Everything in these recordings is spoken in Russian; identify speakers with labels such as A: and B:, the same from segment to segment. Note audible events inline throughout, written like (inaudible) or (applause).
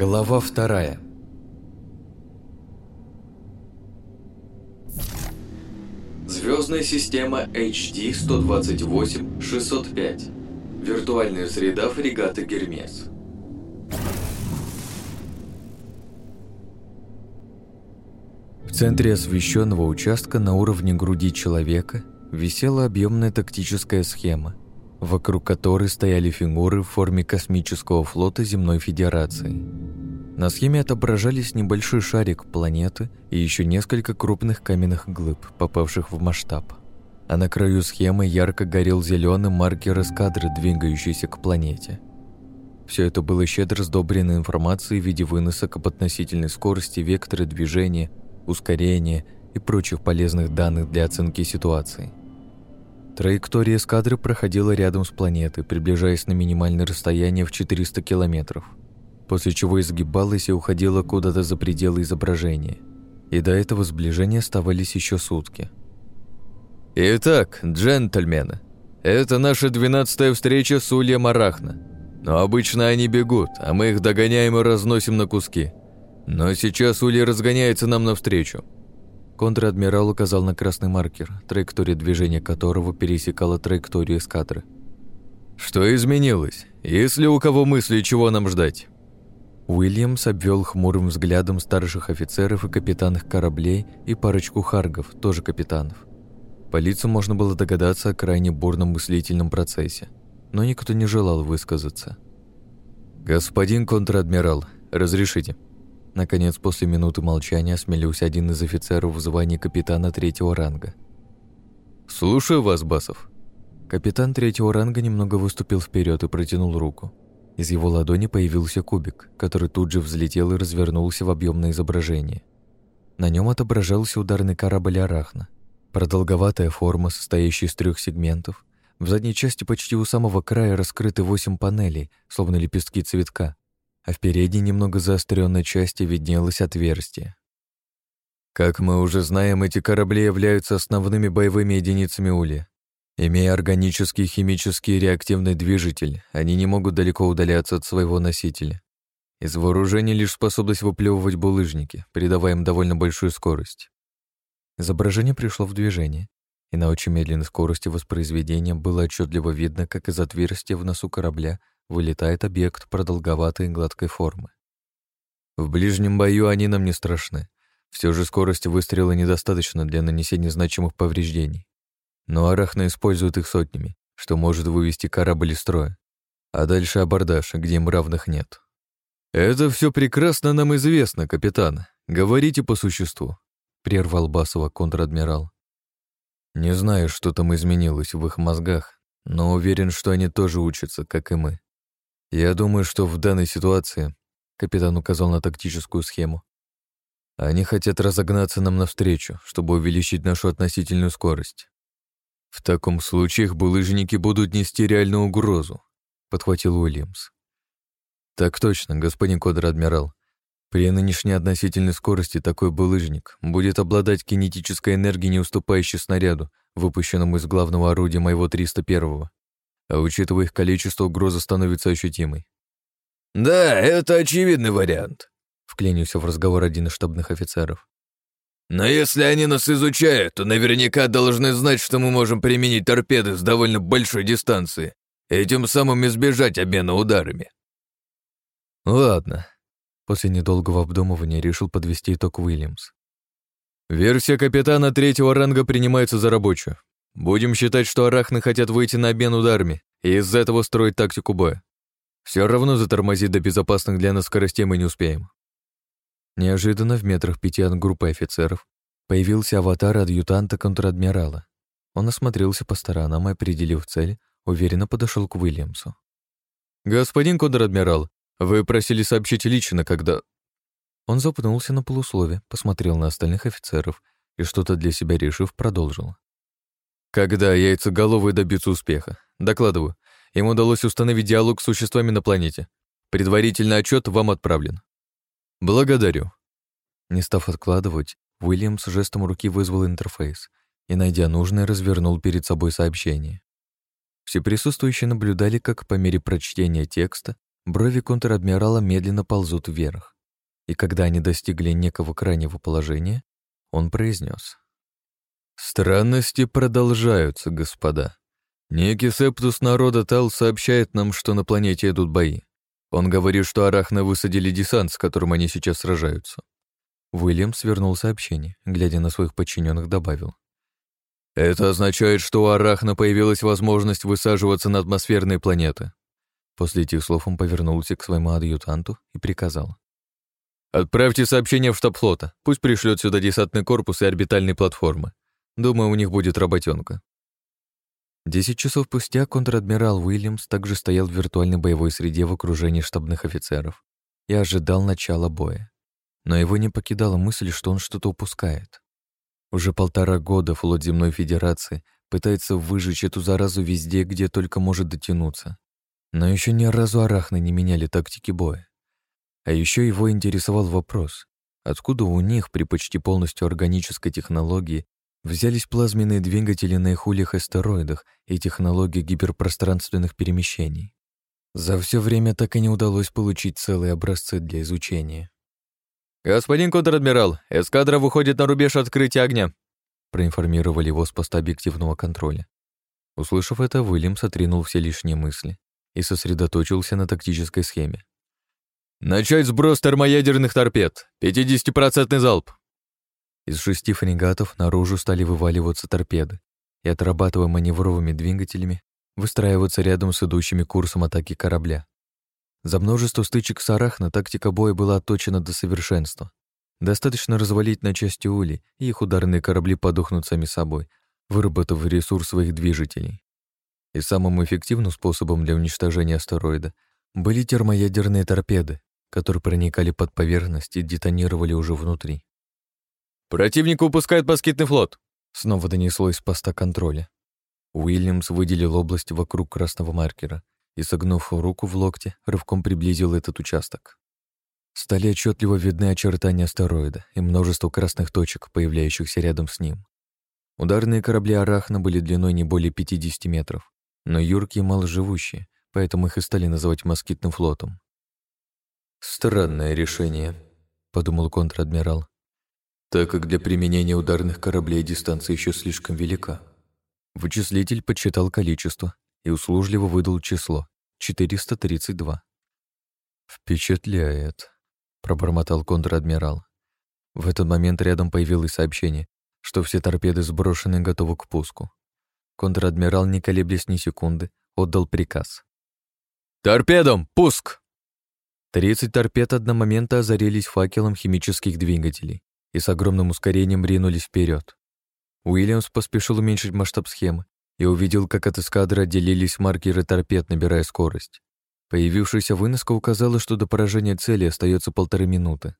A: Глава вторая. Звездная система HD-128-605. Виртуальная среда фрегата «Гермес». В центре освещенного участка на уровне груди человека висела объемная тактическая схема, вокруг которой стояли фигуры в форме космического флота Земной Федерации. На схеме отображались небольшой шарик планеты и еще несколько крупных каменных глыб, попавших в масштаб. А на краю схемы ярко горел зеленый маркер эскадры, двигающейся к планете. Все это было щедро сдобрено информацией в виде выносок об относительной скорости, векторы движения, ускорения и прочих полезных данных для оценки ситуации. Траектория эскадры проходила рядом с планетой, приближаясь на минимальное расстояние в 400 километров, после чего изгибалась и уходила куда-то за пределы изображения. И до этого сближения оставались еще сутки.
B: «Итак, джентльмены, это наша двенадцатая встреча с Ульем Арахна. Но обычно они бегут, а мы их догоняем и разносим на куски. Но сейчас Улья разгоняется нам навстречу.
A: Контр-адмирал указал на красный маркер, траектория движения которого пересекала траекторию эскадры.
B: «Что изменилось? Есть ли у кого мысли, чего нам ждать?»
A: Уильямс обвел хмурым взглядом старших офицеров и капитанов кораблей и парочку харгов, тоже капитанов. По лицу можно было догадаться о крайне бурном мыслительном процессе, но никто не желал высказаться.
B: «Господин контр-адмирал, разрешите?»
A: Наконец, после минуты молчания осмелился один из офицеров в звании капитана третьего ранга.
B: «Слушаю вас, Басов».
A: Капитан третьего ранга немного выступил вперед и протянул руку. Из его ладони появился кубик, который тут же взлетел и развернулся в объемное изображение. На нем отображался ударный корабль «Арахна». Продолговатая форма, состоящая из трех сегментов. В задней части почти у самого края раскрыты восемь панелей, словно лепестки цветка, а в передней немного заостренной части виднелось отверстие.
B: Как мы уже знаем, эти корабли являются основными боевыми единицами Ули. Имея органический, химический реактивный движитель, они не могут далеко удаляться от своего носителя. Из вооружения лишь способность выплевывать булыжники, придавая им довольно большую скорость.
A: Изображение пришло в движение, и на очень медленной скорости воспроизведения было отчетливо видно, как из отверстия в носу корабля вылетает объект продолговатой гладкой формы.
B: В ближнем бою они нам не страшны. Все же скорости выстрела недостаточно для нанесения значимых повреждений. Но Арахна использует их сотнями, что может вывести корабль из строя. А дальше абордаж, где им равных нет. «Это все прекрасно нам известно, капитан. Говорите по существу», — прервал Басова контр-адмирал. «Не знаю, что там изменилось в их мозгах, но уверен, что они тоже учатся, как и мы. Я думаю, что в данной ситуации капитан указал на тактическую схему. Они хотят разогнаться нам навстречу, чтобы увеличить нашу относительную скорость. В таком случае их булыжники будут нести реальную угрозу, подхватил Уильямс. Так точно, господин Кодр-адмирал. При нынешней относительной скорости такой булыжник будет обладать кинетической энергией, не уступающей снаряду, выпущенному из главного орудия моего 301-го а учитывая их количество, угроза становится ощутимой.
C: «Да, это очевидный вариант», —
A: вклинился в разговор один из штабных офицеров.
C: «Но если они нас изучают, то наверняка должны знать, что мы можем применить торпеды с довольно большой дистанции и тем самым избежать обмена ударами».
A: «Ладно», — после недолгого обдумывания решил подвести итог Уильямс.
B: «Версия капитана третьего ранга принимается за рабочую. Будем считать, что арахны хотят выйти на обмен ударами и из-за этого строить тактику боя. Все равно затормозить до безопасных для нас скоростей мы не успеем.
A: Неожиданно в метрах пяти от группы офицеров появился аватар адъютанта контр-адмирала. Он осмотрелся по сторонам и, определив цель, уверенно подошел к Уильямсу.
B: «Господин контр-адмирал, вы просили сообщить лично, когда...»
A: Он запнулся на полуслове, посмотрел на остальных офицеров и, что-то для себя решив, продолжил.
B: Когда яйцеголовые добьются успеха. Докладываю. Им удалось установить диалог с существами на планете. Предварительный отчет вам отправлен. Благодарю.
A: Не став откладывать, Уильямс жестом руки вызвал интерфейс и, найдя нужное, развернул перед собой сообщение. Все присутствующие наблюдали, как по мере прочтения текста Брови контр-адмирала медленно ползут вверх, и когда они достигли некого крайнего положения, он произнес: «Странности продолжаются, господа. Некий септус народа Тал сообщает нам, что на планете идут бои. Он говорит, что Арахна высадили десант, с которым они сейчас сражаются. Уильям свернул сообщение, глядя на своих подчиненных, добавил. «Это означает, что у Арахна появилась возможность высаживаться на атмосферные планеты». После этих слов он повернулся к своему адъютанту и приказал. «Отправьте сообщение в штаб флота. Пусть пришлет сюда десантный корпус и орбитальные платформы. Думаю, у них будет работенка. Десять часов спустя контр-адмирал Уильямс также стоял в виртуальной боевой среде в окружении штабных офицеров и ожидал начала боя но его не покидала мысль, что он что-то упускает. Уже полтора года флот Земной Федерации пытается выжечь эту заразу везде, где только может дотянуться. Но еще ни разу арахны не меняли тактики боя. А еще его интересовал вопрос, откуда у них при почти полностью органической технологии взялись плазменные двигатели на их ульях астероидах и технологии гиперпространственных перемещений. За все время так и не удалось получить целые образцы для изучения.
B: «Господин контр-адмирал, эскадра выходит на рубеж открытия огня», проинформировали его с поста объективного контроля.
A: Услышав это, Уильямс отринул все лишние мысли и сосредоточился на тактической схеме.
B: «Начать сброс термоядерных торпед! 50-процентный залп!»
A: Из шести фрегатов наружу стали вываливаться торпеды и, отрабатывая маневровыми двигателями, выстраиваться рядом с идущими курсом атаки корабля. За множество стычек с Арахна тактика боя была отточена до совершенства. Достаточно развалить на части ули, и их ударные корабли подохнут сами собой, выработав ресурс своих движителей. И самым эффективным способом для уничтожения астероида были термоядерные торпеды, которые проникали под поверхность и детонировали уже внутри.
B: «Противник выпускает москитный флот!»
A: Снова донеслось с поста контроля. Уильямс выделил область вокруг красного маркера и, согнув руку в локте, рывком приблизил этот участок. Стали отчетливо видны очертания астероида и множество красных точек, появляющихся рядом с ним. Ударные корабли Арахна были длиной не более 50 метров, но юркие и маложивущие, поэтому их и стали называть москитным флотом. «Странное решение», — подумал контр-адмирал, так как для применения ударных кораблей дистанция еще слишком велика. Вычислитель подсчитал количество и услужливо выдал число — 432. «Впечатляет», — пробормотал контр-адмирал. В этот момент рядом появилось сообщение, что все торпеды сброшены и готовы к пуску. Контр-адмирал, не колеблясь ни секунды, отдал приказ.
B: «Торпедом! Пуск!»
A: Тридцать торпед одномоментно озарились факелом химических двигателей и с огромным ускорением ринулись вперед. Уильямс поспешил уменьшить масштаб схемы и увидел, как от эскадры отделились маркеры торпед, набирая скорость. Появившаяся выноска указала, что до поражения цели остается полторы минуты.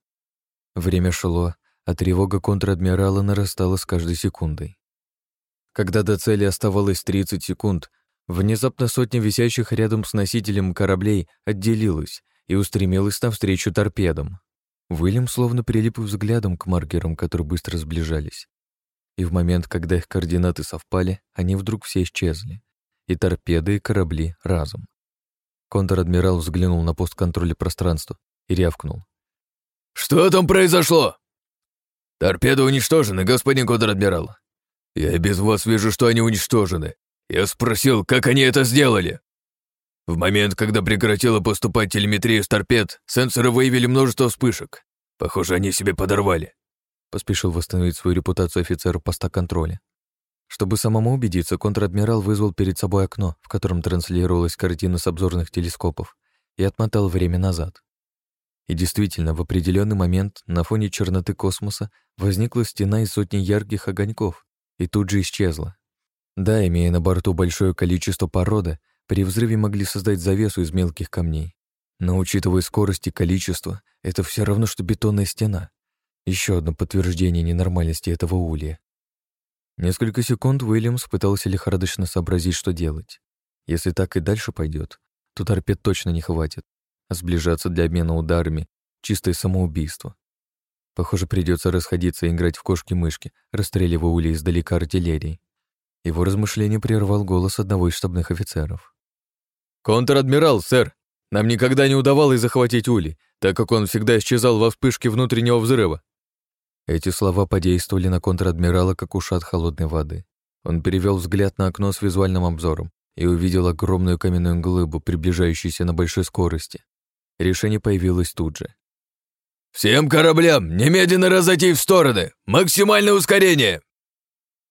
A: Время шло, а тревога контр-адмирала нарастала с каждой секундой. Когда до цели оставалось 30 секунд, внезапно сотня висящих рядом с носителем кораблей отделилась и устремилась навстречу торпедам. Уильям словно прилип взглядом к маркерам, которые быстро сближались и в момент, когда их координаты совпали, они вдруг все исчезли. И торпеды, и корабли разом. Контр-адмирал взглянул на пост контроля пространства и рявкнул.
C: «Что там произошло?» «Торпеды уничтожены, господин контр-адмирал. Я без вас вижу, что они уничтожены. Я спросил, как они это сделали?» В момент, когда прекратила поступать телеметрия с торпед, сенсоры выявили множество вспышек. Похоже, они себе подорвали.
A: Поспешил восстановить свою репутацию офицера поста контроля. Чтобы самому убедиться, контр-адмирал вызвал перед собой окно, в котором транслировалась картина с обзорных телескопов, и отмотал время назад. И действительно, в определенный момент на фоне черноты космоса возникла стена из сотни ярких огоньков и тут же исчезла. Да, имея на борту большое количество породы, при взрыве могли создать завесу из мелких камней. Но учитывая скорость и количество, это все равно, что бетонная стена. Еще одно подтверждение ненормальности этого улья. Несколько секунд Уильямс пытался лихорадочно сообразить, что делать. Если так и дальше пойдет, то торпед точно не хватит, а сближаться для обмена ударами — чистое самоубийство. Похоже, придется расходиться и играть в кошки-мышки, расстреливая ули издалека артиллерией. Его размышление прервал голос одного из штабных офицеров.
B: «Контр-адмирал, сэр! Нам никогда не удавалось захватить Ули, так как он всегда исчезал во вспышке внутреннего взрыва». Эти слова подействовали на контр-адмирала, как ушат холодной воды. Он перевел взгляд на окно с визуальным обзором и увидел огромную каменную глыбу, приближающуюся на большой скорости. Решение появилось тут же.
C: «Всем кораблям немедленно разойти в стороны! Максимальное ускорение!»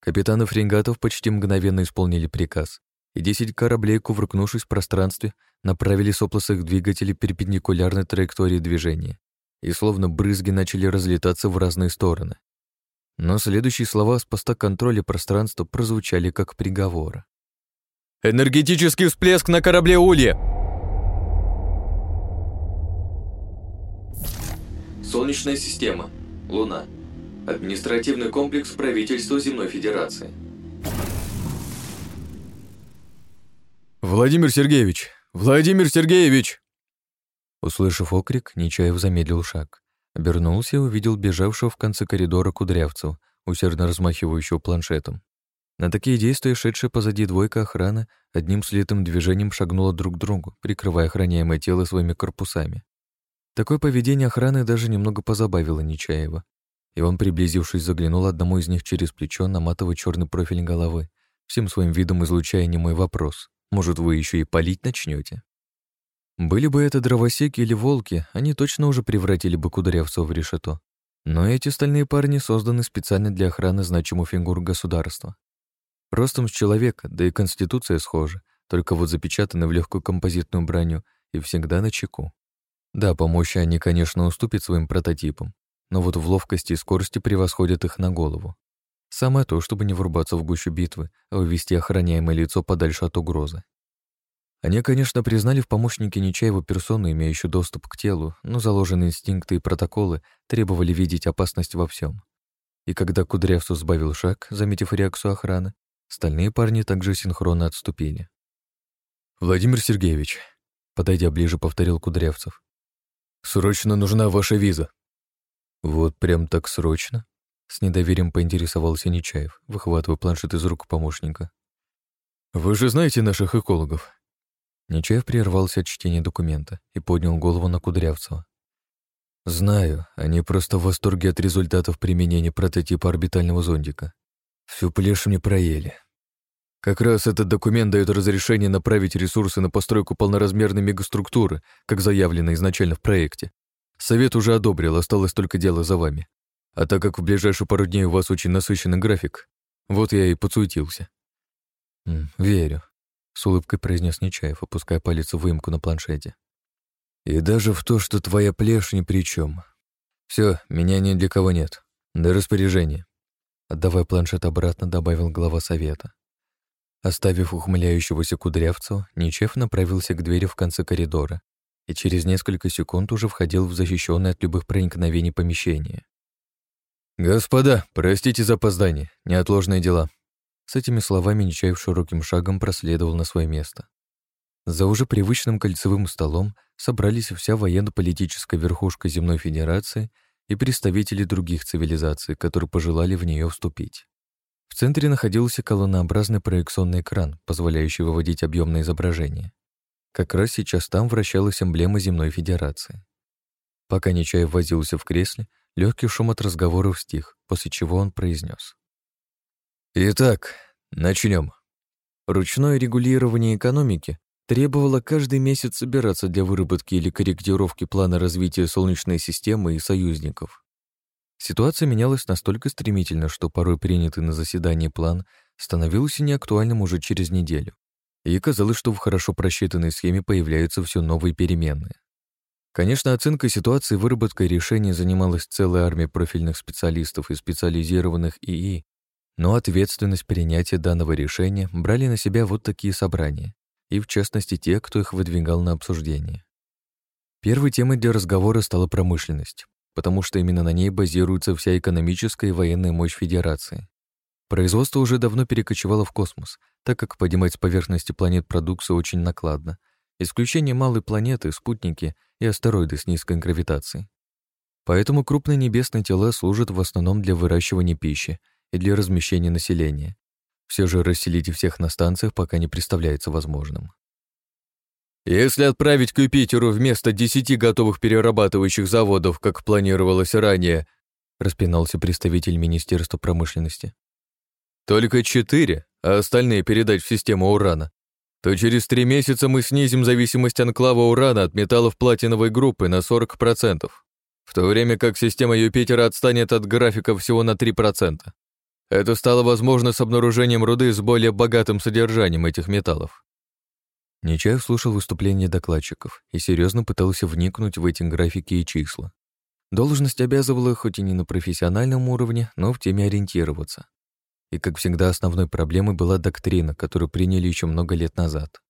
A: Капитаны фрегатов почти мгновенно исполнили приказ, и десять кораблей, кувыркнувшись в пространстве, направили сопла своих двигателей перпендикулярной траектории движения, и словно брызги начали разлетаться в разные стороны. Но следующие слова с поста контроля пространства прозвучали как приговор.
B: «Энергетический всплеск на корабле Улья!»
A: Солнечная система. Луна. Административный комплекс правительства Земной Федерации.
B: «Владимир Сергеевич! Владимир Сергеевич!»
A: Услышав окрик, Нечаев замедлил шаг. Обернулся и увидел бежавшего в конце коридора Кудрявцева, усердно размахивающего планшетом. На такие действия шедшая позади двойка охраны одним слитым движением шагнула друг к другу, прикрывая охраняемое тело своими корпусами. Такое поведение охраны даже немного позабавило Нечаева. И он, приблизившись, заглянул одному из них через плечо на матовый черный профиль головы, всем своим видом излучая немой вопрос. «Может, вы еще и палить начнете? Были бы это дровосеки или волки, они точно уже превратили бы кудрявцев в решето. Но эти стальные парни созданы специально для охраны значимых фигур государства. Ростом с человека, да и конституция схожа, только вот запечатаны в легкую композитную броню и всегда на чеку. Да, по мощи они, конечно, уступят своим прототипам, но вот в ловкости и скорости превосходят их на голову. Самое то, чтобы не врубаться в гущу битвы, а увести охраняемое лицо подальше от угрозы. Они, конечно, признали в помощнике Нечаева персону, имеющую доступ к телу, но заложенные инстинкты и протоколы требовали видеть опасность во всем. И когда Кудрявцев сбавил шаг, заметив реакцию охраны, остальные парни также синхронно отступили.
B: «Владимир Сергеевич», — подойдя ближе, повторил Кудрявцев, Срочно нужна ваша виза».
A: «Вот прям так срочно?» С недоверием поинтересовался Нечаев, выхватывая планшет из рук помощника.
B: «Вы же знаете наших экологов?»
A: Нечаев прервался от чтения документа и поднял голову на Кудрявцева. «Знаю, они просто в восторге от результатов применения прототипа орбитального зондика. Всю плешь мне проели.
B: Как раз этот документ дает разрешение направить ресурсы на постройку полноразмерной мегаструктуры, как заявлено изначально в проекте. Совет уже одобрил, осталось только дело за вами. А так как в ближайшие пару дней у вас очень насыщенный график, вот я и подсуетился.
A: «Верю», — с улыбкой произнес Нечаев, опуская палец в выемку на планшете. «И даже в то, что твоя плешь ни при чем. Все, меня ни для кого нет. До распоряжения». Отдавая планшет обратно, добавил глава совета. Оставив ухмыляющегося кудрявцу, Ничев направился к двери в конце коридора и через несколько секунд уже входил в защищенное от любых проникновений помещение.
B: «Господа, простите за опоздание, неотложные дела».
A: С этими словами Нечаев широким шагом проследовал на свое место. За уже привычным кольцевым столом собрались вся военно-политическая верхушка Земной Федерации и представители других цивилизаций, которые пожелали в нее вступить. В центре находился колоннообразный проекционный экран, позволяющий выводить объемное изображение. Как раз сейчас там вращалась эмблема Земной Федерации. Пока Нечаев возился в кресле, легкий шум от разговоров стих, после чего он произнес:
B: «Итак, начнем.
A: Ручное регулирование экономики требовало каждый месяц собираться для выработки или корректировки плана развития Солнечной системы и союзников. Ситуация менялась настолько стремительно, что порой принятый на заседании план становился неактуальным уже через неделю. И казалось, что в хорошо просчитанной схеме появляются все новые переменные. Конечно, оценкой ситуации и выработкой решений занималась целая армия профильных специалистов и специализированных ИИ, но ответственность принятия данного решения брали на себя вот такие собрания, и в частности те, кто их выдвигал на обсуждение. Первой темой для разговора стала промышленность потому что именно на ней базируется вся экономическая и военная мощь Федерации. Производство уже давно перекочевало в космос, так как поднимать с поверхности планет продукцию очень накладно. Исключение малой планеты, спутники и астероиды с низкой гравитацией. Поэтому крупные небесные тела служат в основном для выращивания пищи и для размещения населения. Все же расселить всех на станциях пока не представляется возможным.
B: Если отправить к Юпитеру вместо десяти готовых перерабатывающих заводов, как планировалось ранее, распинался представитель Министерства промышленности, только четыре, а остальные передать в систему урана, то через три месяца мы снизим зависимость анклава урана от металлов платиновой группы на 40%, в то время как система Юпитера отстанет от графика всего на 3%. Это стало возможно с обнаружением руды с более богатым содержанием этих металлов. Нечаев слушал выступления докладчиков и серьезно пытался вникнуть в эти графики и числа. Должность обязывала хоть и не на профессиональном уровне, но в теме ориентироваться. И, как всегда, основной проблемой была доктрина, которую приняли еще много лет назад.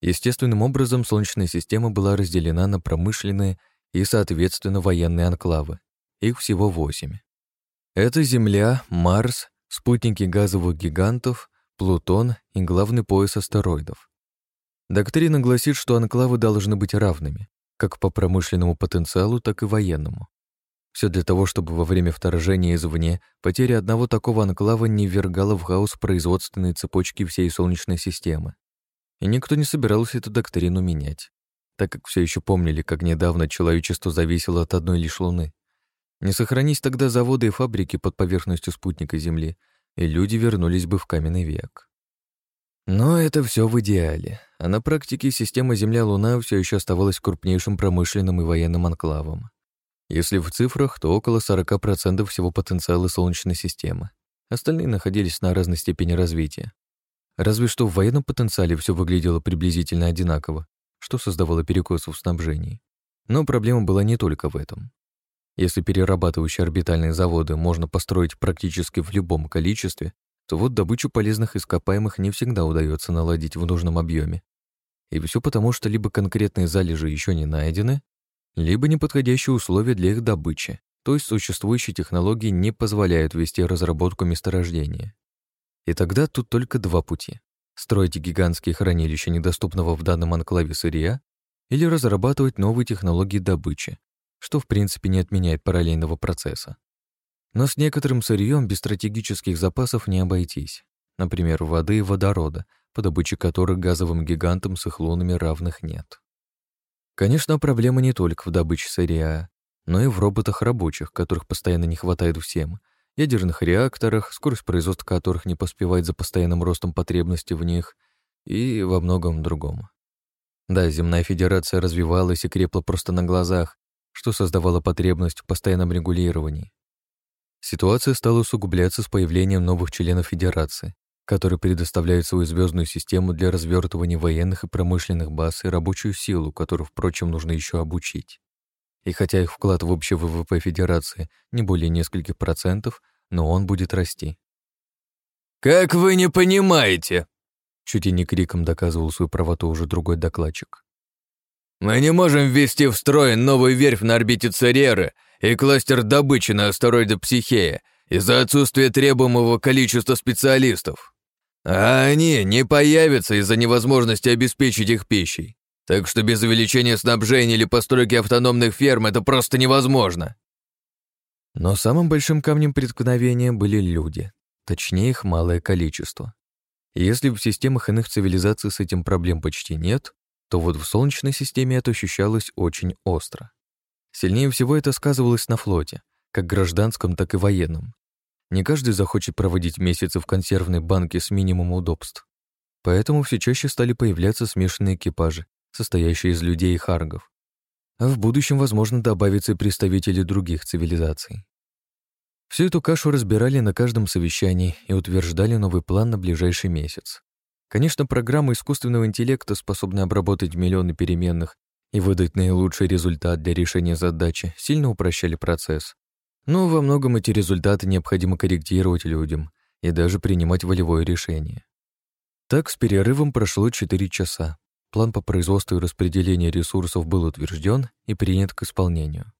B: Естественным образом Солнечная система была разделена на промышленные и, соответственно, военные анклавы. Их всего восемь. Это Земля, Марс, спутники газовых гигантов, Плутон и главный пояс астероидов. Доктрина гласит, что анклавы должны быть равными, как по промышленному потенциалу, так и военному. Все для того, чтобы во время вторжения извне потеря одного такого анклава не ввергала в хаос производственные цепочки всей Солнечной системы. И никто не собирался эту доктрину менять, так как все еще помнили, как недавно человечество зависело от одной лишь Луны. Не сохранись тогда заводы и фабрики под поверхностью спутника Земли, и люди вернулись бы в каменный век. Но это все в идеале, а на практике система Земля-Луна все еще оставалась крупнейшим промышленным и военным анклавом. Если в цифрах, то около 40% всего потенциала Солнечной системы. Остальные находились на разной степени развития. Разве что в военном потенциале все выглядело приблизительно одинаково, что создавало перекосы в снабжении. Но проблема была не только в этом. Если перерабатывающие орбитальные заводы можно построить практически в любом количестве, то вот добычу полезных ископаемых не всегда удается наладить в нужном объеме. И все потому, что либо конкретные залежи еще не найдены, либо неподходящие условия для их добычи, то есть существующие технологии не позволяют вести разработку месторождения. И тогда тут только два пути. Строить гигантские хранилища недоступного в данном анклаве сырья или разрабатывать новые технологии добычи, что в принципе не отменяет параллельного процесса. Но с некоторым сырьем без стратегических запасов не обойтись. Например, воды и водорода, по добыче которых газовым гигантам с их лунами равных нет. Конечно, проблема не только в добыче сырья, но и в роботах рабочих, которых постоянно не хватает всем, ядерных реакторах, скорость производства которых не поспевает за постоянным ростом потребности в них и во многом другом. Да, Земная Федерация развивалась и крепла просто на глазах, что создавало потребность в постоянном регулировании. Ситуация стала усугубляться с появлением новых членов Федерации, который предоставляет свою звездную систему для развертывания военных и промышленных баз и рабочую силу, которую, впрочем, нужно еще обучить. И хотя их вклад в общий ВВП Федерации не более нескольких процентов, но он будет расти.
C: «Как вы не понимаете?»
B: Чуть и не криком доказывал свою правоту уже другой докладчик.
C: «Мы не можем ввести в строй новую верфь на орбите Цереры и кластер добычи на астероиде Психея из-за отсутствия требуемого количества специалистов. А они не появятся из-за невозможности обеспечить их пищей. Так что без увеличения снабжения или постройки автономных ферм это просто невозможно.
B: Но самым большим камнем преткновения были люди, точнее их малое количество. Если в системах иных цивилизаций с этим проблем почти нет, то вот в Солнечной системе это ощущалось очень остро. Сильнее всего это сказывалось на флоте, как гражданском, так и военном. Не каждый захочет проводить месяцы в консервной банке с минимумом удобств. Поэтому все чаще стали появляться смешанные экипажи, состоящие из людей и харгов. А в будущем, возможно, добавятся и представители других цивилизаций. Всю эту кашу разбирали на каждом совещании и утверждали новый план на ближайший месяц. Конечно, программы искусственного интеллекта способны обработать миллионы переменных и выдать наилучший результат для решения задачи, сильно упрощали процесс. Но во многом эти результаты необходимо корректировать людям и даже принимать волевое решение. Так с перерывом прошло 4 часа. План по производству и распределению ресурсов был утвержден и принят к исполнению.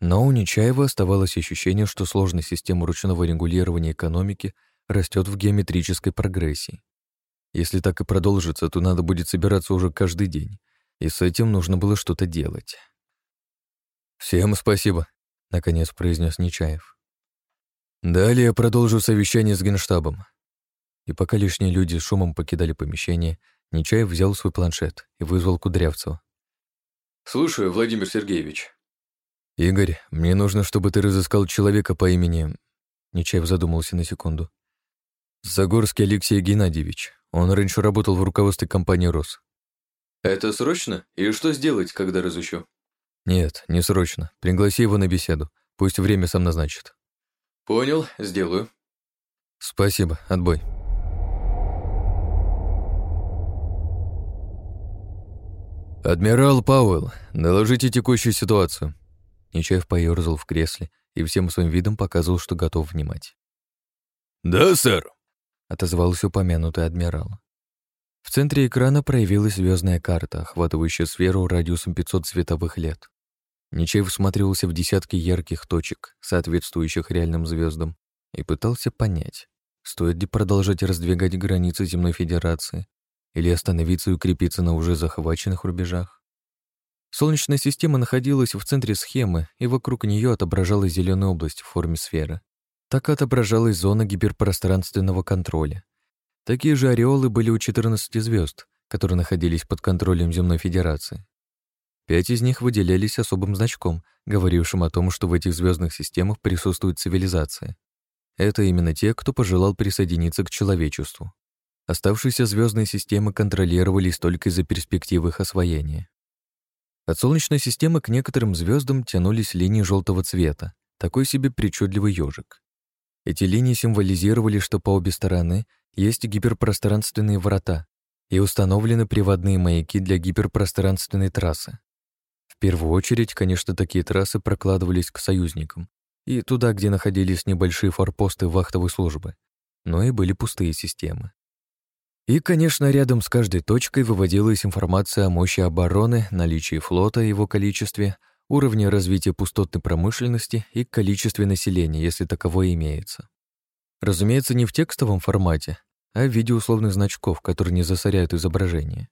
B: Но у Нечаева оставалось ощущение, что сложная система ручного регулирования экономики растет в геометрической прогрессии. Если так и продолжится, то надо будет собираться уже каждый день, и с этим нужно было что-то делать. «Всем спасибо», наконец произнес Нечаев. Далее продолжу совещание с Генштабом. И пока лишние люди с шумом покидали помещение,
A: Нечаев взял свой планшет и вызвал Кудрявцева.
B: «Слушаю, Владимир Сергеевич».
A: «Игорь, мне нужно, чтобы ты разыскал человека по имени...» Нечаев задумался на секунду. «Загорский Алексей Геннадьевич. Он раньше работал в руководстве компании «Рос».
B: «Это срочно? И что сделать, когда разыщу?»
A: «Нет, не срочно. Пригласи его на беседу. Пусть время сам назначит».
B: «Понял, сделаю».
A: «Спасибо, отбой». «Адмирал Пауэлл, доложите текущую ситуацию». Нечаев поёрзал в кресле и всем своим видом показывал, что готов внимать.
C: «Да, сэр», —
A: отозвался упомянутый адмирал. В центре экрана проявилась звездная карта, охватывающая сферу радиусом 500 световых лет. Нечаев всматривался в десятки ярких точек, соответствующих реальным звездам, и пытался понять, стоит ли продолжать раздвигать границы Земной Федерации или остановиться и укрепиться на уже захваченных рубежах. Солнечная система находилась в центре схемы, и вокруг нее отображалась зеленая область в форме сферы. Так отображалась зона гиперпространственного контроля. Такие же ореолы были у 14 звезд, которые находились под контролем Земной Федерации. Пять из них выделялись особым значком, говорившим о том, что в этих звездных системах присутствует цивилизация. Это именно те, кто пожелал присоединиться к человечеству. Оставшиеся звездные системы контролировались только из-за перспективы их освоения. От Солнечной системы к некоторым звездам тянулись линии желтого цвета, такой себе причудливый ежик. Эти линии символизировали, что по обе стороны есть гиперпространственные врата и установлены приводные маяки для гиперпространственной трассы. В первую очередь, конечно, такие трассы прокладывались к союзникам и туда, где находились небольшие форпосты вахтовой службы, но и были пустые системы. И, конечно, рядом с каждой точкой выводилась информация о мощи обороны, наличии флота, его количестве, уровне развития пустотной промышленности и количестве населения, если таковое имеется. Разумеется, не в текстовом формате, а в виде условных значков, которые не засоряют изображение.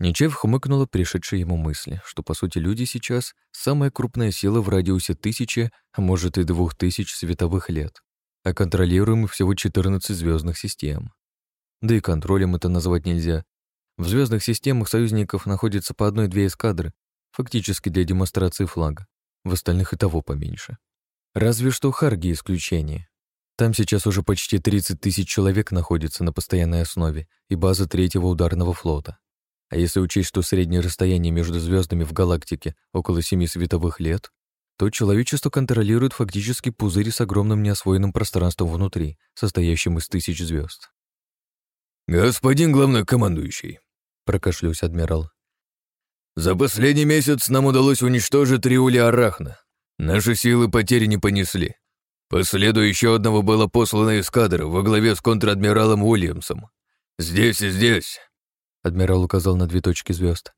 A: Нечев хмыкнула пришедшие ему мысли, что, по сути, люди сейчас — самая крупная сила в радиусе тысячи, а может и двух тысяч световых лет, а контролируем всего 14 звездных систем. Да и контролем это назвать нельзя. В звездных системах союзников находится по одной-две эскадры, фактически для демонстрации флага. В остальных и того поменьше. Разве что Харги исключение. Там сейчас уже почти 30 тысяч человек находится на постоянной основе и база третьего ударного флота. А если учесть, что среднее расстояние между звездами в галактике около семи световых лет, то человечество контролирует фактически пузырь с огромным неосвоенным пространством внутри, состоящим из тысяч звезд.
C: «Господин главнокомандующий», — прокашлялся адмирал, «за последний месяц нам удалось уничтожить Риули Арахна. Наши силы потери не понесли. По следу еще одного было послано эскадра во главе с контр-адмиралом Уильямсом. Здесь и здесь», — адмирал указал на две точки звезд.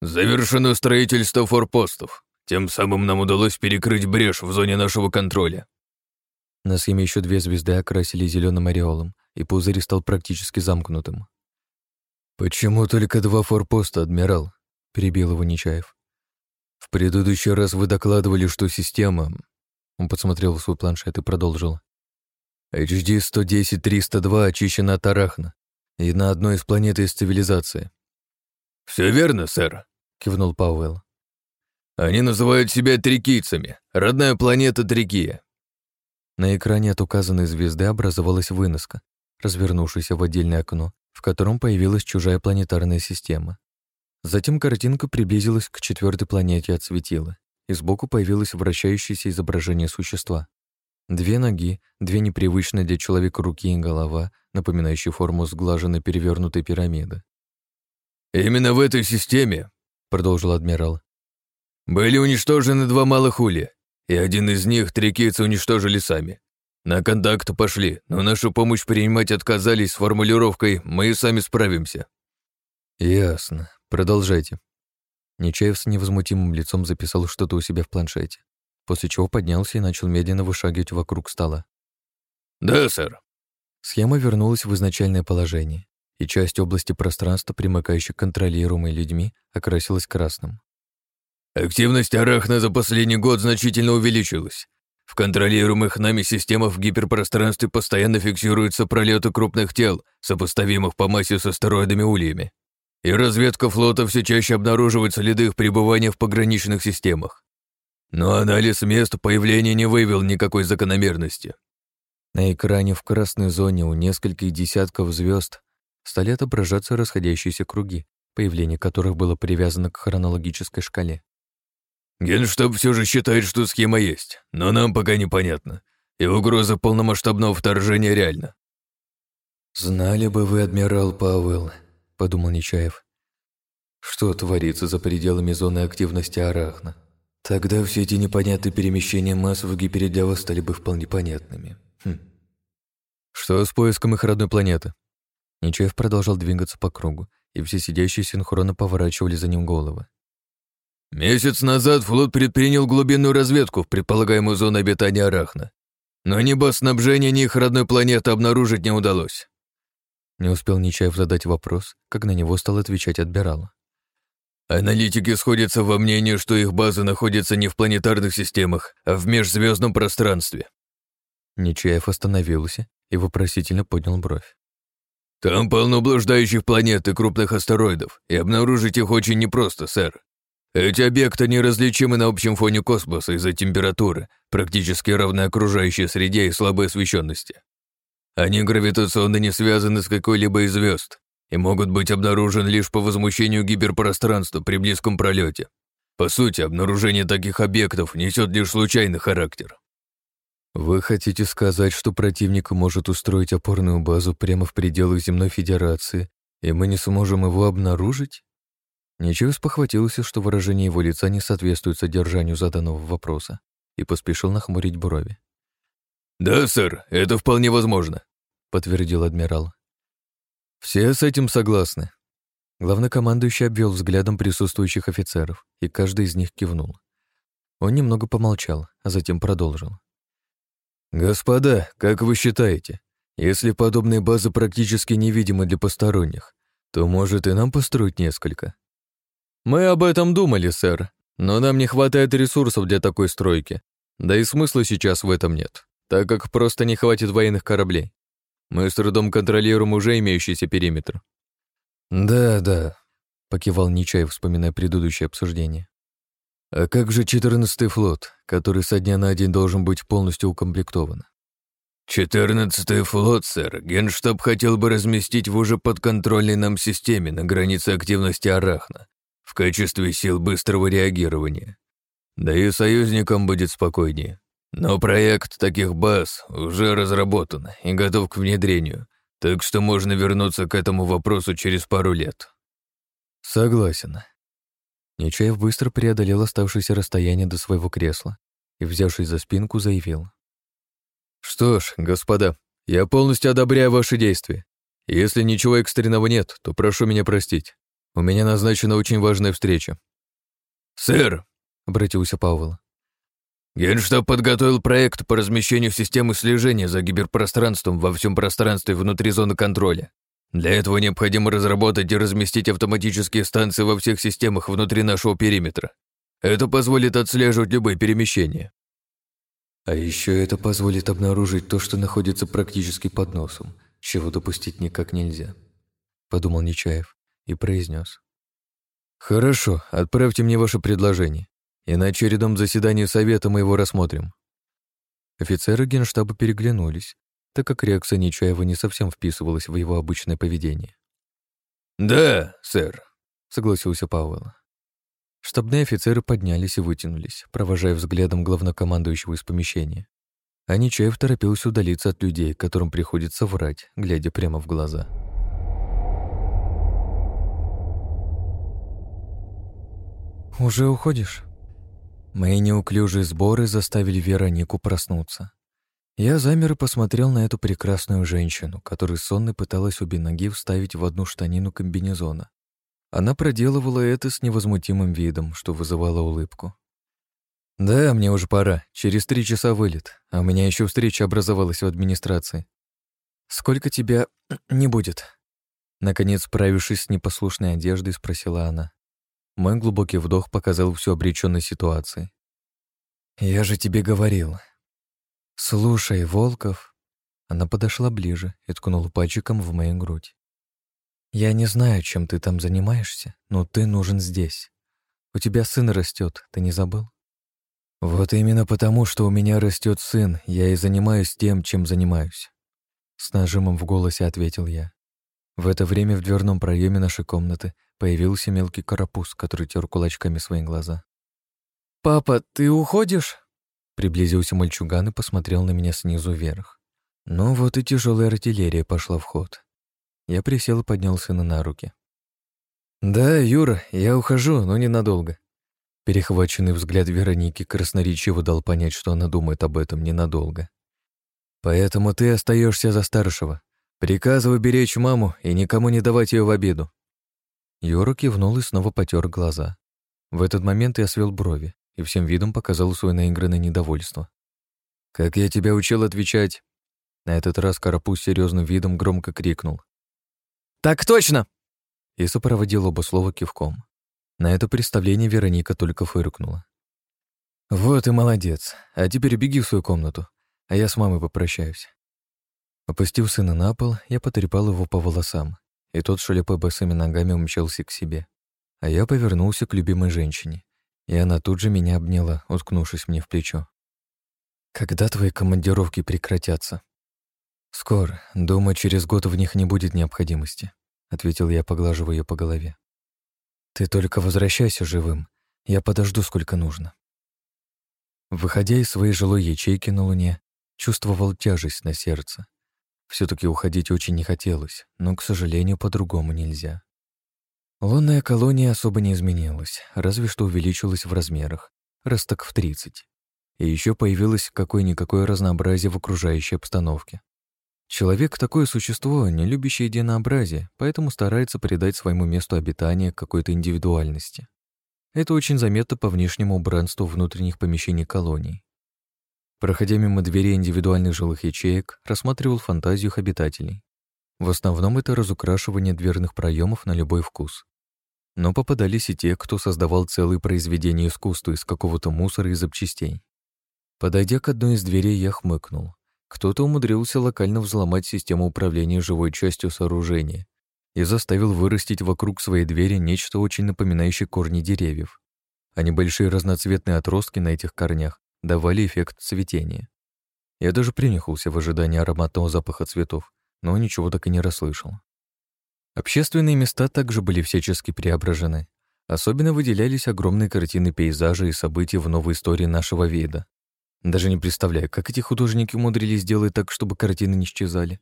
C: «Завершено строительство форпостов. Тем самым нам удалось перекрыть брешь в зоне нашего контроля».
A: На схеме еще две звезды окрасили зеленым ореолом, и пузырь стал практически замкнутым.
B: «Почему только два форпоста, адмирал?» — перебил его Нечаев. «В предыдущий раз вы докладывали, что система...» Он посмотрел в свой планшет и продолжил. HD-110-302 очищена от Арахна, и на одной из планет есть цивилизация.
C: «Все верно, сэр», — кивнул Пауэлл. «Они называют себя трикийцами. Родная планета Трикия».
A: На экране от указанной звезды образовалась выноска, развернувшийся в отдельное окно, в котором появилась чужая планетарная система. Затем картинка приблизилась к четвертой планете от светила, и сбоку появилось вращающееся изображение существа. Две ноги, две непривычные для человека руки и голова, напоминающие форму сглаженной перевернутой пирамиды.
C: «Именно в этой системе», — продолжил адмирал, «были уничтожены два малых улья, и один из них трикийцы уничтожили сами. На контакт пошли, но нашу помощь принимать отказались с формулировкой «мы сами справимся».
A: Ясно. Продолжайте. Нечаев с невозмутимым лицом записал что-то у себя в планшете, после чего поднялся и начал медленно вышагивать вокруг стола.
C: «Да, сэр».
A: Схема вернулась в изначальное положение, и часть области пространства, примыкающей к контролируемой людьми, окрасилась красным.
C: «Активность арахна за последний год значительно увеличилась. В контролируемых нами системах в гиперпространстве постоянно фиксируются пролеты крупных тел, сопоставимых по массе с астероидами Ульями. И разведка флота все чаще обнаруживает следы их пребывания в пограничных системах. Но анализ мест появления не выявил никакой закономерности.
A: На экране в красной зоне у нескольких десятков звезд стали отображаться расходящиеся круги, появление которых было привязано к хронологической шкале.
C: Генштаб все же считает, что схема есть, но нам пока непонятно, и угроза полномасштабного вторжения реальна.
A: «Знали бы вы, адмирал Пауэлл», — подумал Нечаев, «что творится за пределами зоны активности Арахна. Тогда все эти непонятные перемещения масс в гипере для вас стали бы вполне понятными. Хм.
B: Что с поиском их родной планеты? Нечаев продолжал двигаться по кругу, и все сидящие синхронно поворачивали за ним головы.
C: Месяц назад флот предпринял глубинную разведку в предполагаемую зону обитания Арахна. Но ни снабжения, ни их родной планеты обнаружить не удалось.
B: Не успел Нечаев задать вопрос, как на него стал отвечать Адмирал.
C: Аналитики сходятся во мнении, что их база находится не в планетарных системах, а в межзвездном пространстве.
B: Нечаев остановился и вопросительно поднял бровь.
C: Там полно блуждающих планет и крупных астероидов, и обнаружить их очень непросто, сэр. Эти объекты неразличимы на общем фоне космоса из-за температуры, практически равной окружающей среде и слабой освещенности. Они гравитационно не связаны с какой-либо из звезд и могут быть обнаружены лишь по возмущению гиперпространства при близком пролете. По сути, обнаружение таких объектов несет лишь случайный характер.
B: Вы хотите сказать, что противник может устроить опорную базу прямо в пределах Земной Федерации, и мы не сможем его обнаружить? Ничего спохватился, что выражение его лица не соответствует содержанию заданного вопроса, и поспешил нахмурить брови.
C: «Да, сэр, это вполне возможно», —
B: подтвердил адмирал. «Все с этим согласны». Главнокомандующий обвел взглядом присутствующих офицеров, и каждый из них кивнул. Он немного помолчал, а затем продолжил. «Господа, как вы считаете, если подобные базы практически невидимы для посторонних, то, может, и нам построить несколько?» «Мы об этом думали, сэр, но нам не хватает ресурсов для такой стройки. Да и смысла сейчас в этом нет, так как просто не хватит военных кораблей. Мы с трудом контролируем уже имеющийся периметр». «Да, да», — покивал Нечаев, вспоминая предыдущее обсуждение. «А как же 14-й флот, который со дня на день должен быть полностью укомплектован?»
C: «14-й флот, сэр, Генштаб хотел бы разместить в уже подконтрольной нам системе на границе активности Арахна, в качестве сил быстрого реагирования. Да и союзникам будет спокойнее. Но проект таких баз уже разработан и готов к внедрению, так что можно вернуться к этому вопросу через пару лет.
B: Согласен. Нечаев быстро преодолел оставшееся расстояние до своего кресла и, взявшись за спинку, заявил. «Что ж, господа, я полностью одобряю ваши действия. Если ничего экстренного нет, то прошу меня простить. У меня назначена очень важная встреча».
C: «Сэр», —
B: обратился Пауэлл.
C: «Генштаб подготовил проект по размещению системы слежения за гиперпространством во всем пространстве внутри зоны контроля. Для этого необходимо разработать и разместить автоматические станции во всех системах внутри нашего периметра. Это позволит отслеживать любые перемещения».
A: «А еще это позволит обнаружить то, что находится практически под носом, чего допустить никак нельзя», — подумал Нечаев и произнес.
B: «Хорошо, отправьте мне ваше предложение, и на очередном заседании совета мы его рассмотрим». Офицеры генштаба переглянулись, так как реакция Нечаева не совсем вписывалась в его обычное поведение.
C: «Да, сэр», —
B: согласился Пауэлл. Штабные офицеры поднялись и вытянулись, провожая взглядом главнокомандующего из помещения. А Нечаев торопился удалиться от людей, которым приходится врать, глядя прямо в глаза. «Уже уходишь?» Мои неуклюжие сборы заставили Веронику проснуться. Я замер и посмотрел на эту прекрасную женщину, которая сонно пыталась обе ноги вставить в одну штанину комбинезона. Она проделывала это с невозмутимым видом, что вызывало улыбку. «Да, мне уже пора. Через три часа вылет, а у меня еще встреча образовалась в администрации. Сколько тебя (clears throat) не будет?» Наконец, справившись с непослушной одеждой, спросила она. Мой глубокий вдох показал всю обреченность ситуации. «Я же тебе говорил».
A: «Слушай, Волков...» Она подошла ближе и ткнула пальчиком в мою грудь. «Я не знаю, чем ты там занимаешься, но ты нужен здесь. У тебя сын растет, ты не забыл?» «Вот именно потому, что у меня растет сын, я и занимаюсь тем, чем занимаюсь», — с нажимом в голосе ответил я. В это время в дверном проеме нашей комнаты появился мелкий карапуз, который тер кулачками свои глаза. «Папа, ты уходишь?» Приблизился мальчуган и посмотрел на меня снизу вверх. Ну вот и тяжелая артиллерия пошла в ход. Я присел и поднял сына на руки. «Да, Юра, я ухожу, но ненадолго». Перехваченный взгляд Вероники красноречиво дал понять, что она думает об этом ненадолго. «Поэтому ты остаешься за старшего. Приказывай беречь маму и никому не давать ее в обиду». Юра кивнул и снова потер глаза. В этот момент я свел брови и всем видом показал свое наигранное недовольство. «Как я тебя учил отвечать?» На этот раз Карапуз серьезным видом громко крикнул. «Так точно!» И сопроводил оба слова кивком. На это представление Вероника только фыркнула. «Вот и молодец. А теперь беги в свою комнату, а я с мамой попрощаюсь». Опустив сына на пол, я потрепал его по волосам, и тот, шлепая босыми ногами, умчался к себе. А я повернулся к любимой женщине, и она тут же меня обняла, уткнувшись мне в плечо. «Когда твои командировки прекратятся?» «Скоро. Думаю, через год в них не будет необходимости», — ответил я, поглаживая ее по голове. «Ты только возвращайся живым. Я подожду, сколько нужно». Выходя из своей жилой ячейки на Луне, чувствовал тяжесть на сердце. Все таки уходить очень не хотелось, но, к сожалению, по-другому нельзя. Лунная колония особо не изменилась, разве что увеличилась в размерах, раз так в 30. И еще появилось какое-никакое разнообразие в окружающей обстановке. Человек — такое существо, не любящее единообразие, поэтому старается придать своему месту обитания какой-то индивидуальности. Это очень заметно по внешнему убранству внутренних помещений колоний. Проходя мимо дверей индивидуальных жилых ячеек, рассматривал фантазию их обитателей. В основном это разукрашивание дверных проемов на любой вкус. Но попадались и те, кто создавал целые произведения искусства из какого-то мусора и запчастей. Подойдя к одной из дверей, я хмыкнул. Кто-то умудрился локально взломать систему управления живой частью сооружения и заставил вырастить вокруг своей двери нечто очень напоминающее корни деревьев. А небольшие разноцветные отростки на этих корнях давали эффект цветения. Я даже принюхался в ожидании ароматного запаха цветов, но ничего так и не расслышал. Общественные места также были всячески преображены. Особенно выделялись огромные картины пейзажа и событий в новой истории нашего вида. Даже не представляю, как эти художники умудрились сделать так, чтобы картины не исчезали.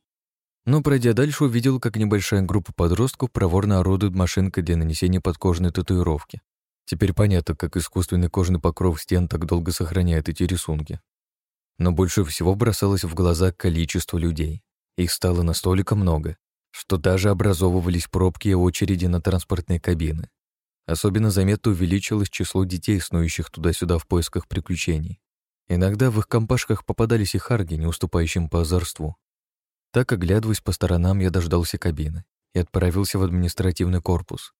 A: Но, пройдя дальше, увидел, как небольшая группа подростков проворно орудует машинкой для нанесения подкожной татуировки. Теперь понятно, как искусственный кожный покров стен так долго сохраняет эти рисунки. Но больше всего бросалось в глаза количество людей. Их стало настолько много, что даже образовывались пробки и очереди на транспортные кабины. Особенно заметно увеличилось число детей, снующих туда-сюда в поисках приключений. Иногда в их компашках попадались и харги, не уступающим по озорству. Так, оглядываясь по сторонам, я дождался кабины и отправился в административный корпус.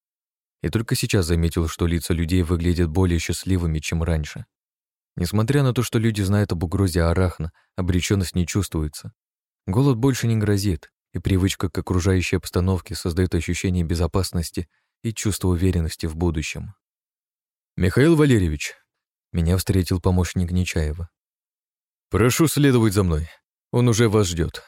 A: И только сейчас заметил, что лица людей выглядят более счастливыми, чем раньше. Несмотря на то, что люди знают об угрозе арахна, обреченность не чувствуется. Голод больше не грозит, и привычка к окружающей обстановке создает ощущение безопасности и чувство уверенности в будущем. «Михаил Валерьевич, меня встретил помощник Нечаева. «Прошу следовать за мной. Он уже вас ждет.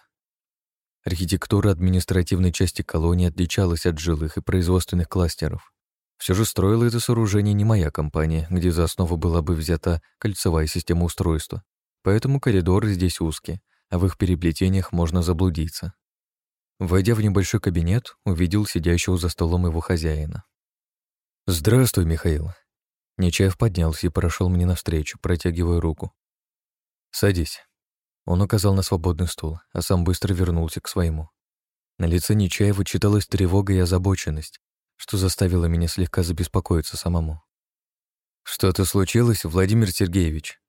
A: Архитектура административной части колонии отличалась от жилых и производственных кластеров. Все же строила это сооружение не моя компания, где за основу была бы взята кольцевая система устройства. Поэтому коридоры здесь узкие, а в их переплетениях можно заблудиться. Войдя в небольшой кабинет, увидел сидящего за столом его хозяина. «Здравствуй, Михаил. Нечаев поднялся и прошел мне навстречу, протягивая руку. «Садись». Он указал на свободный стул, а сам быстро вернулся к своему. На лице Нечаева читалась тревога и озабоченность, что заставило меня слегка забеспокоиться самому. «Что-то случилось, Владимир Сергеевич?»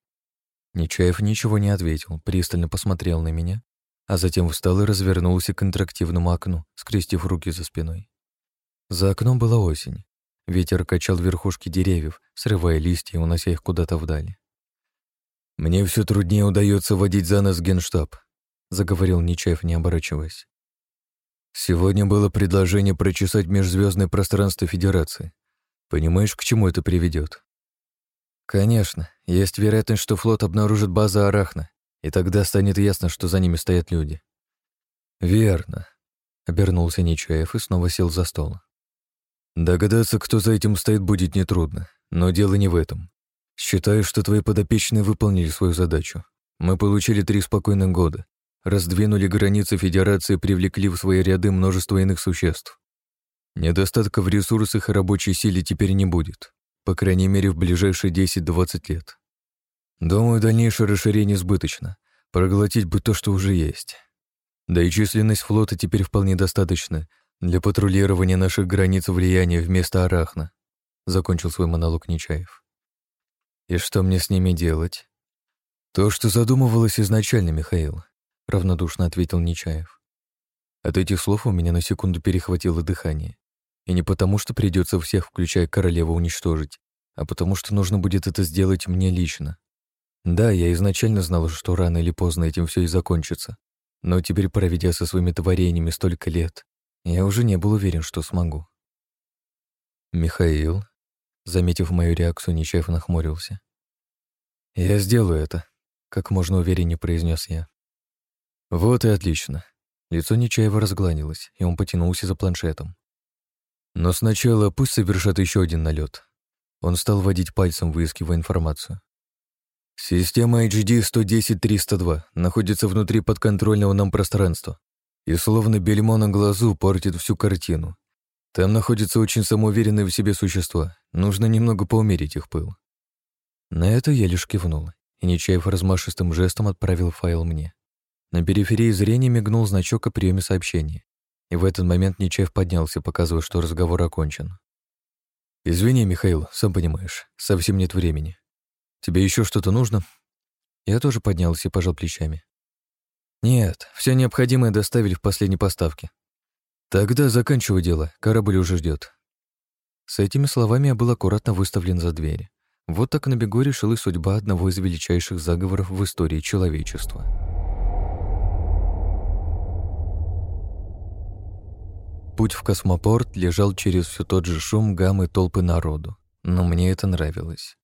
A: Нечаев ничего не ответил, пристально посмотрел на меня, а затем встал и развернулся к интерактивному окну, скрестив руки за спиной. За окном была осень, Ветер качал верхушки деревьев, срывая листья и унося их куда-то вдали.
B: «Мне все труднее удается водить за нас генштаб», — заговорил Нечаев, не оборачиваясь. «Сегодня было предложение прочесать межзвездное пространство Федерации. Понимаешь, к чему это приведет? «Конечно. Есть вероятность, что флот обнаружит базу Арахна, и тогда станет ясно, что за ними стоят люди». «Верно», — обернулся Нечаев и снова сел за стол. «Догадаться, кто за этим стоит, будет нетрудно, но дело не в этом. Считаю, что твои подопечные выполнили свою задачу. Мы получили три спокойных года, раздвинули границы Федерации и привлекли в свои ряды множество иных существ. Недостатка в ресурсах и рабочей силе теперь не будет, по крайней мере, в ближайшие 10-20 лет. Думаю, дальнейшее расширение избыточно. Проглотить бы то, что уже есть. Да и численность флота теперь вполне достаточна для патрулирования наших границ влияния вместо Арахна, закончил свой монолог Нечаев. И что мне с ними делать? То, что задумывалось изначально, Михаил, равнодушно ответил Нечаев. От этих слов у меня на секунду перехватило дыхание. И не потому, что придется всех, включая королеву, уничтожить, а потому что нужно будет это сделать мне лично. Да, я изначально знал, что рано или поздно этим все и закончится. Но теперь, проведя со своими творениями столько лет, я уже не был уверен, что смогу. Михаил, Заметив мою реакцию, Нечаев нахмурился. «Я сделаю это», — как можно увереннее произнес я. «Вот и отлично». Лицо Нечаева разгладилось, и он потянулся за планшетом. «Но сначала пусть совершат еще один налет. Он стал водить пальцем, выискивая информацию. Система HD-110-302 находится внутри подконтрольного нам пространства и словно бельмо на глазу портит всю картину. Там находятся очень самоуверенные в себе существа. Нужно немного поумерить их пыл. На это я лишь кивнул, и Нечаев размашистым жестом отправил файл мне. На периферии зрения мигнул значок о приеме сообщения. И в этот момент Нечаев поднялся, показывая, что разговор окончен. «Извини, Михаил, сам понимаешь, совсем нет времени. Тебе еще что-то нужно?» Я тоже поднялся и пожал плечами. «Нет, все необходимое доставили в последней поставке. «Тогда заканчивай дело, корабль уже ждет. С этими словами я был аккуратно выставлен за дверь. Вот так на бегу решилась судьба одного из величайших заговоров в истории человечества. Путь в космопорт лежал через все тот же шум, гаммы толпы народу. Но мне это нравилось.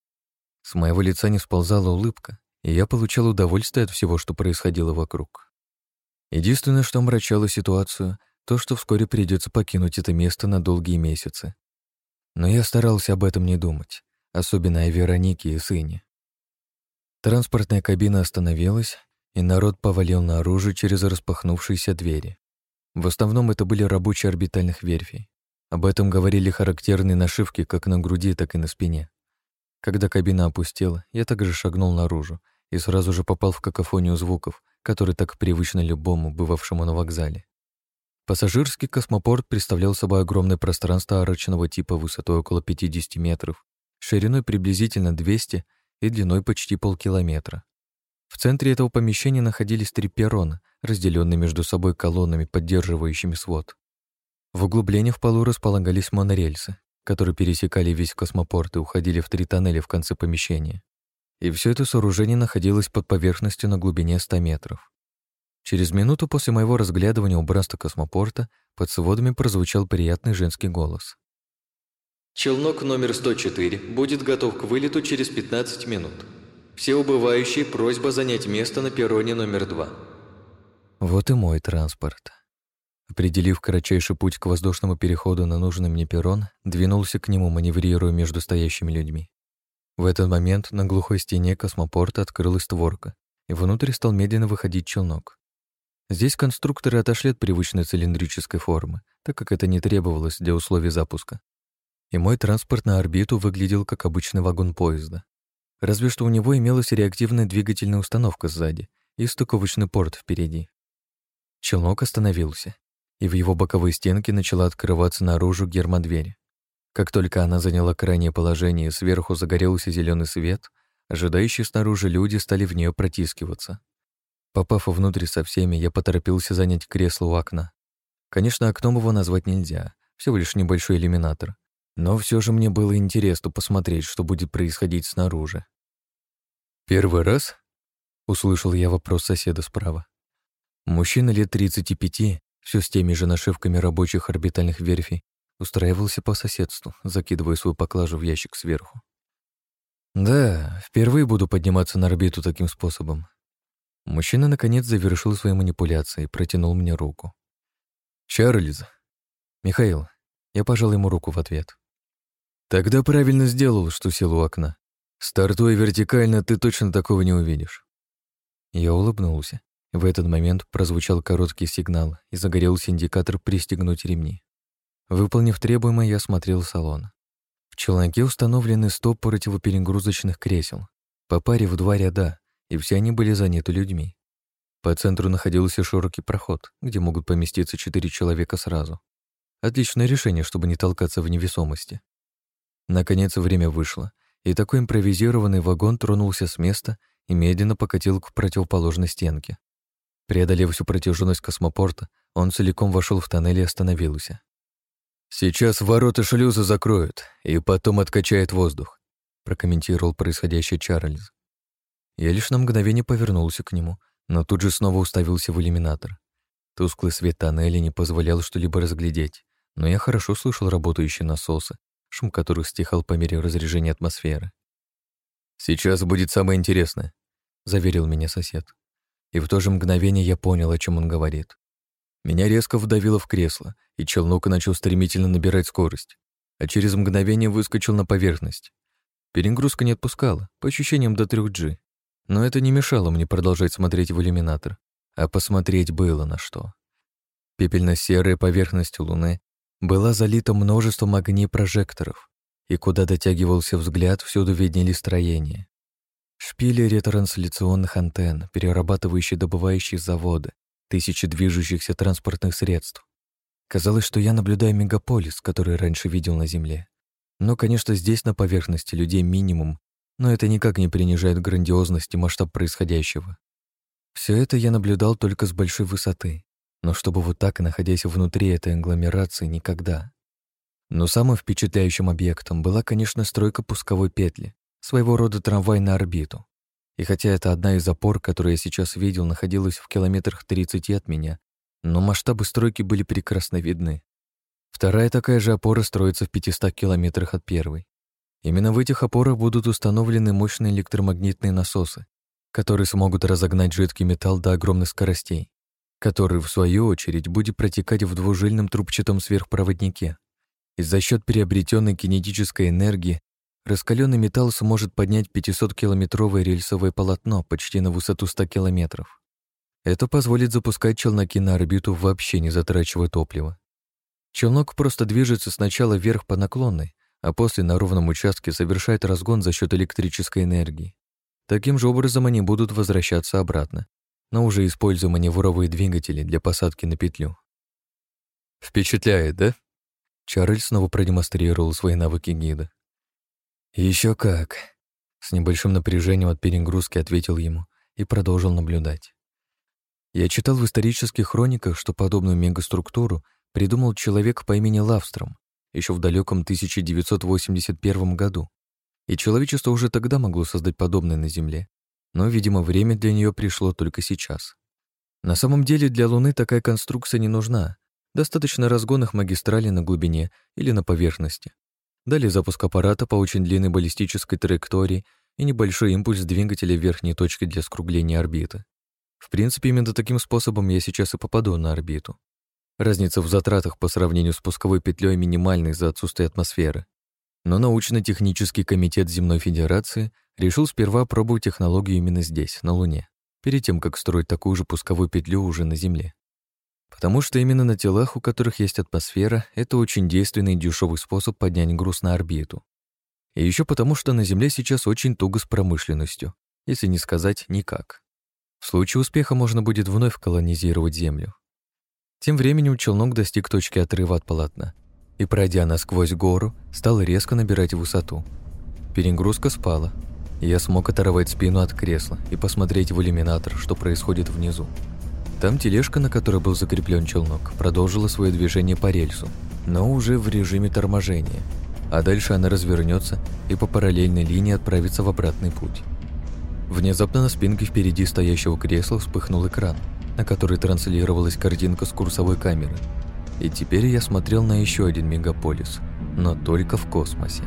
B: С моего лица не сползала улыбка, и я получал удовольствие от всего, что происходило вокруг. Единственное, что омрачало ситуацию, то, что вскоре придется покинуть это место на долгие месяцы. Но я старался об этом не думать, особенно о Веронике и сыне. Транспортная кабина остановилась, и народ повалил наружу через распахнувшиеся двери. В основном это были рабочие орбитальных верфей. Об этом говорили характерные нашивки как на груди, так и на спине. Когда кабина опустела, я также шагнул наружу и сразу же попал в какофонию звуков, которые так привычны любому, бывавшему на вокзале. Пассажирский космопорт представлял собой огромное пространство арочного типа высотой около 50 метров, шириной приблизительно 200 и длиной почти полкилометра. В центре этого помещения находились три перрона, разделенные между собой колоннами, поддерживающими свод. В углублениях в полу располагались монорельсы, которые пересекали весь космопорт и уходили в три тоннеля в конце помещения. И все это сооружение находилось под поверхностью на глубине 100 метров. Через минуту после моего разглядывания убранства космопорта под сводами прозвучал приятный женский голос.
A: «Челнок номер 104 будет готов к вылету через 15 минут. Все убывающие просьба занять место на перроне номер 2».
B: Вот и мой транспорт. Определив кратчайший путь к воздушному переходу на нужный мне перрон, двинулся к нему, маневрируя между стоящими людьми. В этот момент на глухой стене космопорта открылась створка, и внутрь стал медленно выходить челнок. Здесь конструкторы отошли от привычной цилиндрической формы, так как это не требовалось для условий запуска. И мой транспорт на орбиту выглядел как обычный вагон поезда. Разве что у него имелась реактивная двигательная установка сзади и стыковочный порт впереди. Челнок остановился, и в его боковой стенке начала открываться наружу гермодверь. Как только она заняла крайнее положение, сверху загорелся зеленый свет, ожидающие снаружи люди стали в нее протискиваться. Попав внутрь со всеми, я поторопился занять кресло у окна. Конечно, окном его назвать нельзя, всего лишь небольшой иллюминатор. Но все же мне было интересно посмотреть, что будет происходить снаружи. «Первый раз?»
A: Услышал я вопрос соседа справа. Мужчина лет 35, все с теми же нашивками рабочих орбитальных верфей, устраивался по соседству, закидывая свою поклажу в ящик сверху. Да, впервые буду подниматься на орбиту таким способом. Мужчина, наконец, завершил свои манипуляции и протянул мне руку. «Чарльз!» «Михаил!» Я пожал ему руку в ответ. «Тогда правильно сделал, что сел у окна. Стартуя вертикально, ты точно такого не увидишь». Я улыбнулся. В этот момент прозвучал короткий сигнал и загорелся индикатор «Пристегнуть ремни». Выполнив требуемое, я осмотрел салон. В челноке установлены 100 противоперегрузочных кресел, по паре в два ряда, и все они были заняты людьми. По центру находился широкий проход, где могут поместиться четыре человека сразу. Отличное решение, чтобы не толкаться в невесомости. Наконец время вышло, и такой импровизированный вагон тронулся с места и медленно покатил к противоположной стенке. Преодолев всю протяженность космопорта, он целиком вошел в тоннель и остановился. «Сейчас ворота шлюза закроют, и потом откачает воздух», прокомментировал происходящее Чарльз. Я лишь на мгновение повернулся к нему, но тут же снова уставился в иллюминатор. Тусклый свет тоннеля не позволял что-либо разглядеть, но я хорошо слышал работающие насосы, шум которых стихал по мере разрежения атмосферы. «Сейчас будет самое интересное», — заверил меня сосед. И в то же мгновение я понял, о чем он говорит. Меня резко вдавило в кресло, и челнок начал стремительно набирать скорость, а через мгновение выскочил на поверхность. Перегрузка не отпускала, по ощущениям до 3G. Но это не мешало мне продолжать смотреть в иллюминатор, а посмотреть было на что. Пепельно-серая поверхность Луны была залита множеством огней прожекторов, и куда дотягивался взгляд, всюду виднели строения. Шпили ретрансляционных антенн, перерабатывающие добывающие заводы, тысячи движущихся транспортных средств. Казалось, что я наблюдаю мегаполис, который раньше видел на Земле. Но, конечно, здесь на поверхности людей минимум, но это никак не принижает грандиозность и масштаб происходящего. Все это я наблюдал только с большой высоты, но чтобы вот так, находясь внутри этой агломерации, никогда. Но самым впечатляющим объектом была, конечно, стройка пусковой петли, своего рода трамвай на орбиту. И хотя это одна из опор, которую я сейчас видел, находилась в километрах 30 от меня, но масштабы стройки были прекрасно видны. Вторая такая же опора строится в 500 километрах от первой. Именно в этих опорах будут установлены мощные электромагнитные насосы, которые смогут разогнать жидкий металл до огромных скоростей, который, в свою очередь, будет протекать в двужильном трубчатом сверхпроводнике. И за счет приобретенной кинетической энергии Раскаленный металл сможет поднять 500-километровое рельсовое полотно почти на высоту 100 километров. Это позволит запускать челноки на орбиту, вообще не затрачивая топливо. Челнок просто движется сначала вверх по наклонной, а после на ровном участке совершает разгон за счет электрической энергии. Таким же образом они будут возвращаться обратно, но уже используя маневровые двигатели для посадки на петлю. «Впечатляет, да?» Чарльз снова продемонстрировал свои навыки гида. Еще как. С небольшим напряжением от перегрузки ответил ему и продолжил наблюдать. Я читал в исторических хрониках, что подобную мегаструктуру придумал человек по имени Лавстром еще в далеком 1981 году. И человечество уже тогда могло создать подобное на Земле, но, видимо, время для нее пришло только сейчас. На самом деле для Луны такая конструкция не нужна. Достаточно разгонных магистралей на глубине или на поверхности. Далее запуск аппарата по очень длинной баллистической траектории и небольшой импульс двигателя верхней точке для скругления орбиты. В принципе, именно таким способом я сейчас и попаду на орбиту. Разница в затратах по сравнению с пусковой петлей минимальная из-за отсутствия атмосферы. Но научно-технический комитет Земной Федерации решил сперва пробовать технологию именно здесь, на Луне, перед тем, как строить такую же пусковую петлю уже на Земле. Потому что именно на телах, у которых есть атмосфера, это очень действенный и дешевый способ поднять груз на орбиту. И еще потому, что на Земле сейчас очень туго с промышленностью, если не сказать никак. В случае успеха можно будет вновь колонизировать Землю. Тем временем челнок достиг точки отрыва от полотна и, пройдя насквозь гору, стал резко набирать высоту. Перегрузка спала, я смог оторвать спину от кресла и посмотреть в иллюминатор, что происходит внизу. Там тележка, на которой был закреплен челнок, продолжила свое движение по рельсу, но уже в режиме торможения. А дальше она развернется и по параллельной линии отправится в обратный путь. Внезапно на спинке впереди стоящего кресла вспыхнул экран, на который транслировалась картинка с курсовой камеры. И теперь я смотрел на еще один мегаполис, но только в космосе.